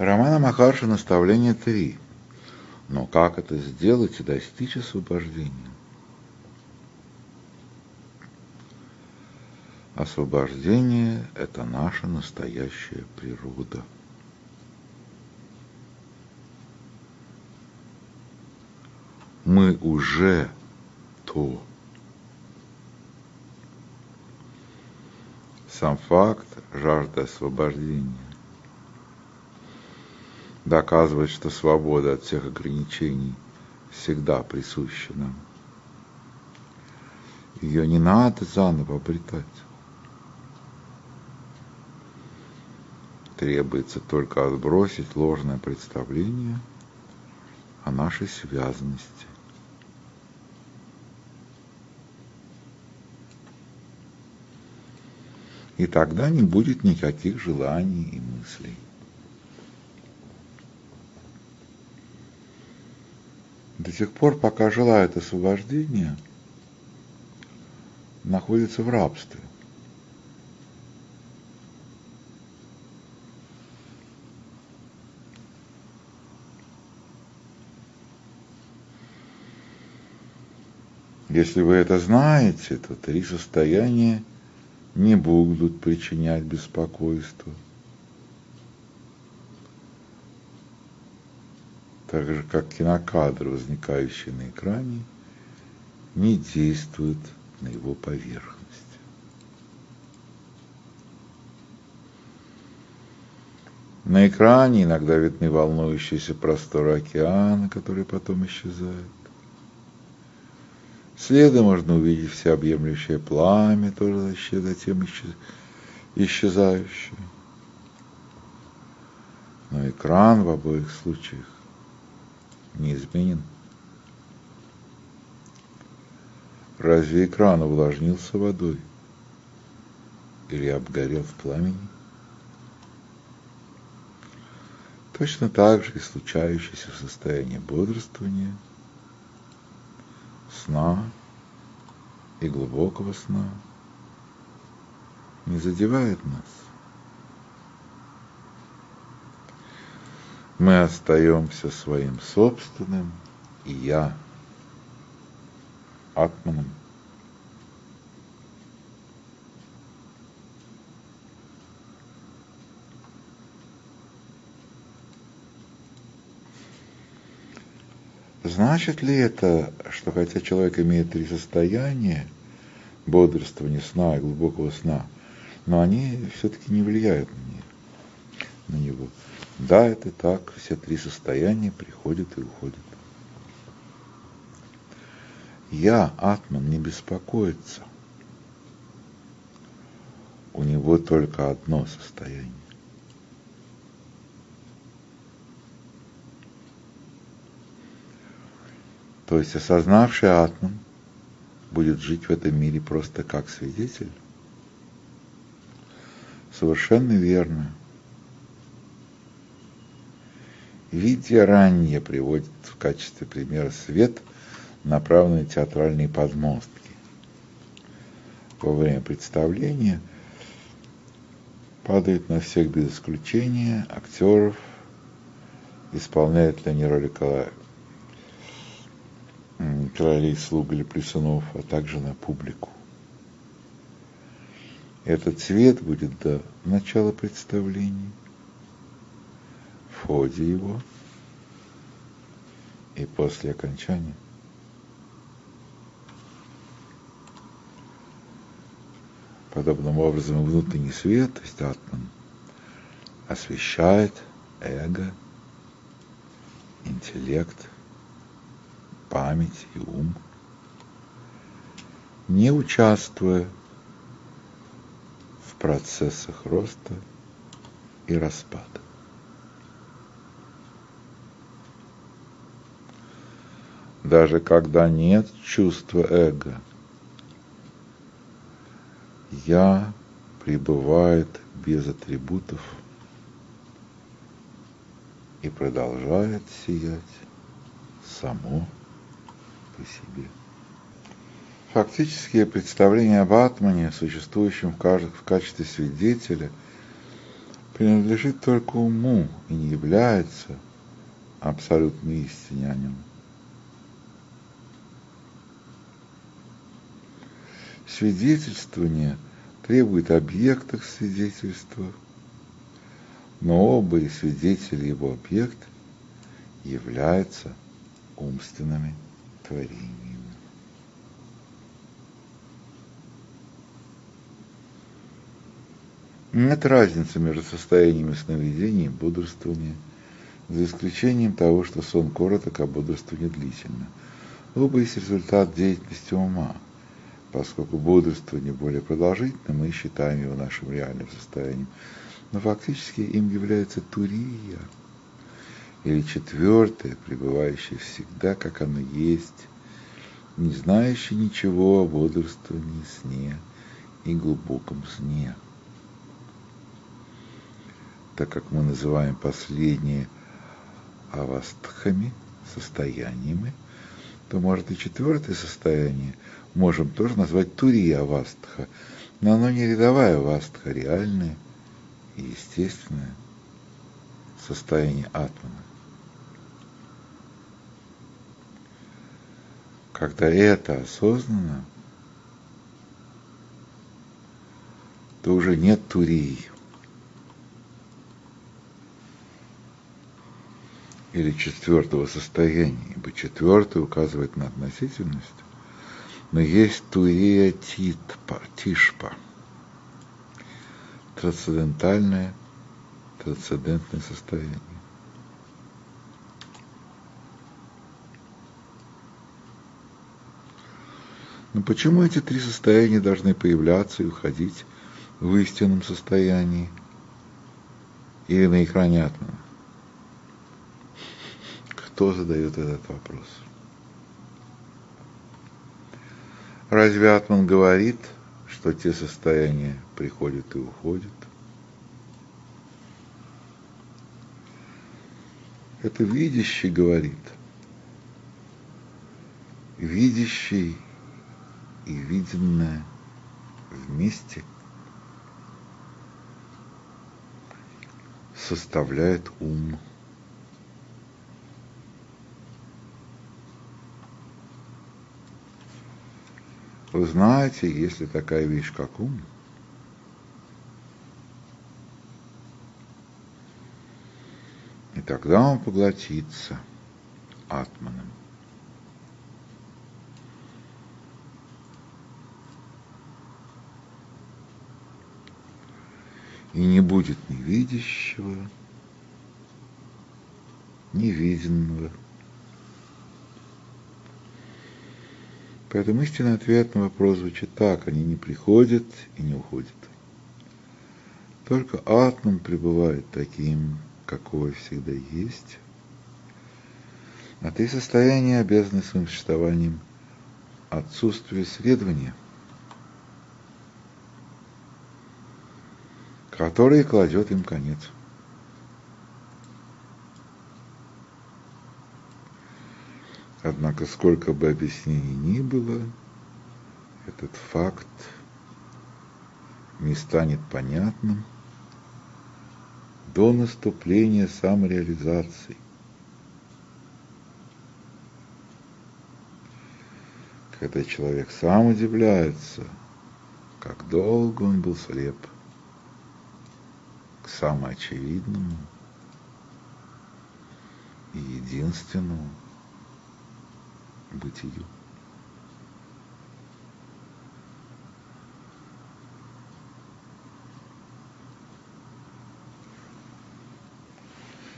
Романа Махарша наставление три. Но как это сделать и достичь освобождения? Освобождение – это наша настоящая природа. Мы уже то. Сам факт жажды освобождения доказывает, что свобода от всех ограничений всегда присуща нам. Ее не надо заново обретать. Требуется только отбросить ложное представление о нашей связанности. И тогда не будет никаких желаний и мыслей. До тех пор, пока желает освобождения, находится в рабстве. Если вы это знаете, то три состояния не будут причинять беспокойство. Так же, как кинокадр, возникающий на экране, не действует на его поверхность. На экране иногда видны волнующиеся просторы океана, которые потом исчезают. Следом можно увидеть всеобъемлющее пламя, тоже затем исчезающее. Но экран в обоих случаях неизменен. Разве экран увлажнился водой или обгорел в пламени? Точно так же и случающееся в состоянии бодрствования – сна и глубокого сна не задевает нас. Мы остаемся своим собственным и я, атманом. Значит ли это, что хотя человек имеет три состояния, бодрствования, сна и глубокого сна, но они все-таки не влияют на, него? Да, это так, все три состояния приходят и уходят. Я, Атман, не беспокоится. У него только одно состояние. То есть осознавший атман будет жить в этом мире просто как свидетель. Совершенно верно. Видя ранее приводит в качестве примера свет, направленный театральные подмостки. Во время представления падает на всех без исключения актеров, исполняют ли они роли королей, слуг или плесунов, а также на публику. Этот цвет будет до начала представления, в ходе его и после окончания. Подобным образом внутренний свет, то есть атман, освещает эго, интеллект – память и ум, не участвуя в процессах роста и распада. Даже когда нет чувства эго, я пребывает без атрибутов и продолжает сиять само по себе. Фактические представления об атмане, существующем в, каждом, в качестве свидетеля, принадлежит только уму и не является абсолютной истине о нем. Свидетельствование требует объектов свидетельства, но оба и свидетели его объект являются умственными творениями. Нет разницы между состояниями сновидения и бодрствования, за исключением того, что сон короток, а бодрствование длительно. Оба есть результат деятельности ума. Поскольку бодрствование более продолжительно, мы считаем его нашим реальным состоянием. Но фактически им является турия, или четвертое, пребывающее всегда, как оно есть, не знающее ничего о бодрствовании, сне и глубоком сне так как мы называем последние авастхами, состояниями, то может и четвертое состояние можем тоже назвать турия авастха, но оно не рядовая авастха, а реальное и естественное состояние атмана. Когда это осознанно, то уже нет турии. или четвертого состояния, ибо четвертое указывает на относительность, но есть туия титпа, тишпа, трансцендентальное, трансцендентное состояние. Но почему эти три состояния должны появляться и уходить в истинном состоянии или на экране атома? Кто задает этот вопрос? Разве Атман говорит, что те состояния приходят и уходят? Это видящий говорит. Видящий и виденное вместе составляет ум. Вы знаете, есть ли такая вещь, как ум? И тогда он поглотится атманом. И не будет ни видящего, ни виденного, Поэтому истинный ответ на вопрос звучит так, они не приходят и не уходят. Только атман пребывает таким, какой всегда есть, а три состояния обязаны своим существованием отсутствию следования, которое кладет им конец. Однако, сколько бы объяснений ни было, этот факт не станет понятным до наступления самореализации. Когда человек сам удивляется, как долго он был слеп к самоочевидному и единственному – бытию.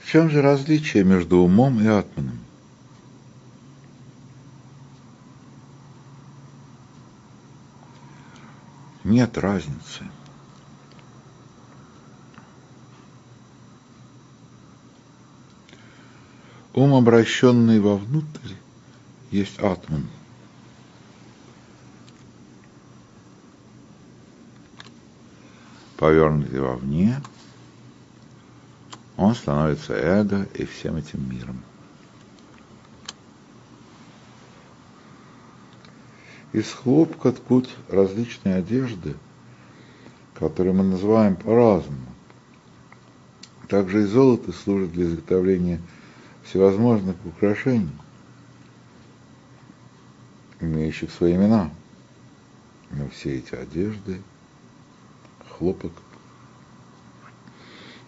В чем же различие между умом и атманом? Нет разницы. Ум, обращенный вовнутрь, есть атман. Повернутый вовне, он становится эго и всем этим миром. Из хлопка ткут различные одежды, которые мы называем по-разному. Также и золото служит для изготовления всевозможных украшений, имеющих свои имена. Но все эти одежды, хлопок,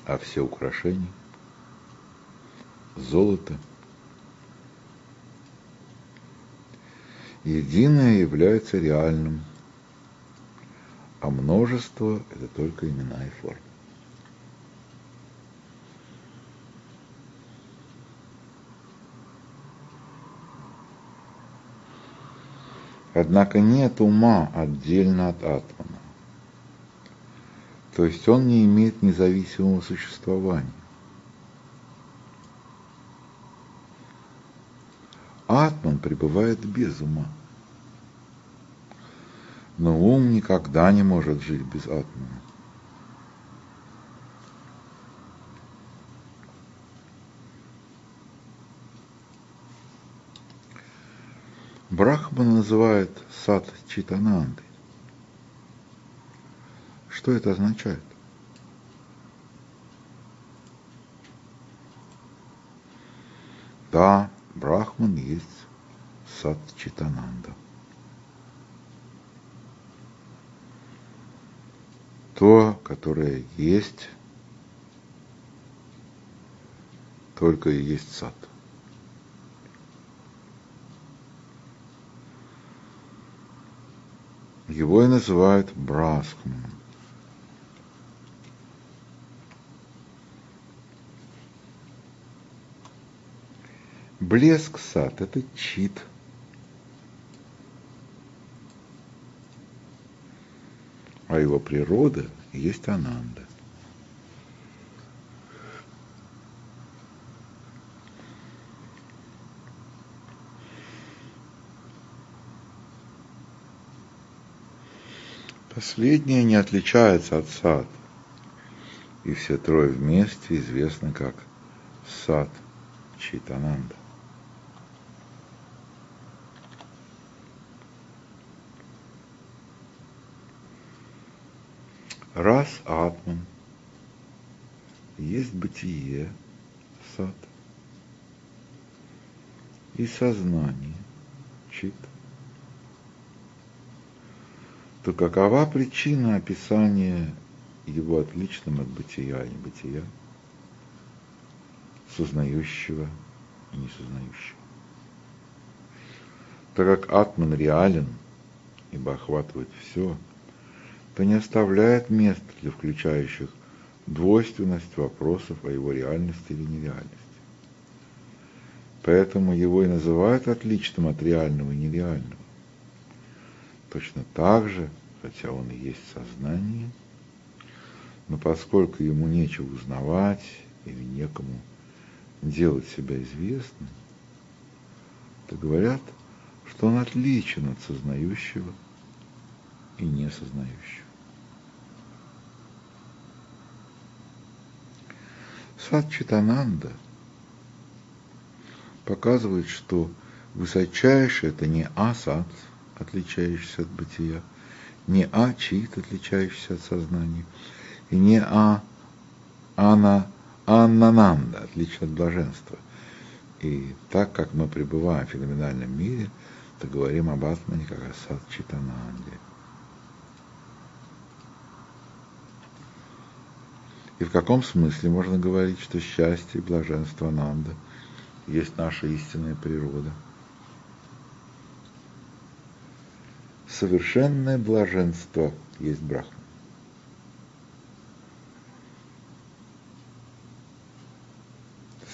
а все украшения, золото, единое является реальным, а множество – это только имена и формы. Однако нет ума отдельно от атома. То есть он не имеет независимого существования. Атман пребывает без ума. Но ум никогда не может жить без атмана. Брахман называет сад Читананды. Что это означает? Да, Брахман есть сад Читананда. То, которое есть, только и есть сад. Его и называют Брасхман. Блеск сад – это чит. А его природа есть ананда. Последнее не отличается от сад, и все трое вместе известны как сад Читананда. Раз Атман есть бытие, сад, и сознание, чит, то какова причина описания его отличным от бытия и небытия, сознающего и несознающего? Так как Атман реален, ибо охватывает все, то не оставляет места для включающих двойственность вопросов о его реальности или нереальности. Поэтому его и называют отличным от реального и нереального. Точно так же, хотя он и есть сознание, но поскольку ему нечего узнавать или некому делать себя известным, то говорят, что он отличен от сознающего и несознающего. Сад Читананда показывает, что высочайший – это не асад, отличающийся от бытия, не а-чит, отличающийся от сознания, и не а ана аннананда, отличный от блаженства. И так как мы пребываем в феноменальном мире, то говорим об Атмане как о сад. И в каком смысле можно говорить, что счастье и блаженство Ананда есть наша истинная природа? Совершенное блаженство есть Брахма.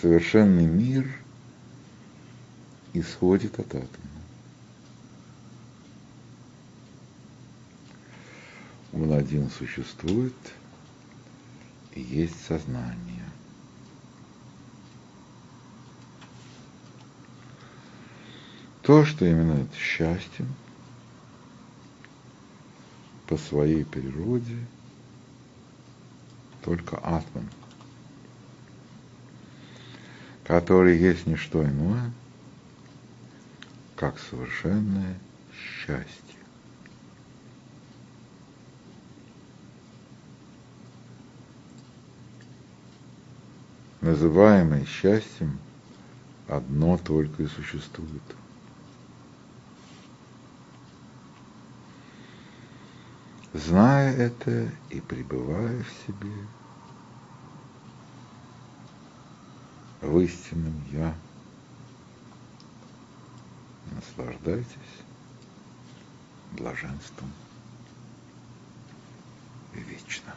Совершенный мир исходит от атома. Он один существует – есть сознание. То, что именует счастьем, по своей природе только атман, который есть не что иное, как совершенное счастье. называемое счастьем, одно только и существует. Зная это и пребывая в себе, в истинном Я, наслаждайтесь блаженством вечно.